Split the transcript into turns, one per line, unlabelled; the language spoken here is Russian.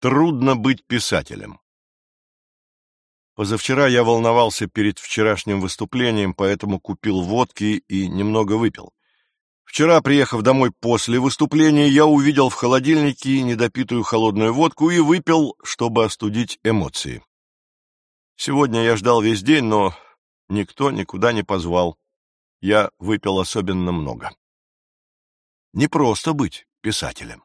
Трудно быть писателем. Позавчера я волновался перед вчерашним выступлением, поэтому купил водки и немного выпил. Вчера, приехав домой после выступления, я увидел в холодильнике недопитую холодную водку и выпил, чтобы остудить эмоции. Сегодня я ждал весь день, но никто никуда не позвал. Я выпил особенно много. Не просто быть писателем.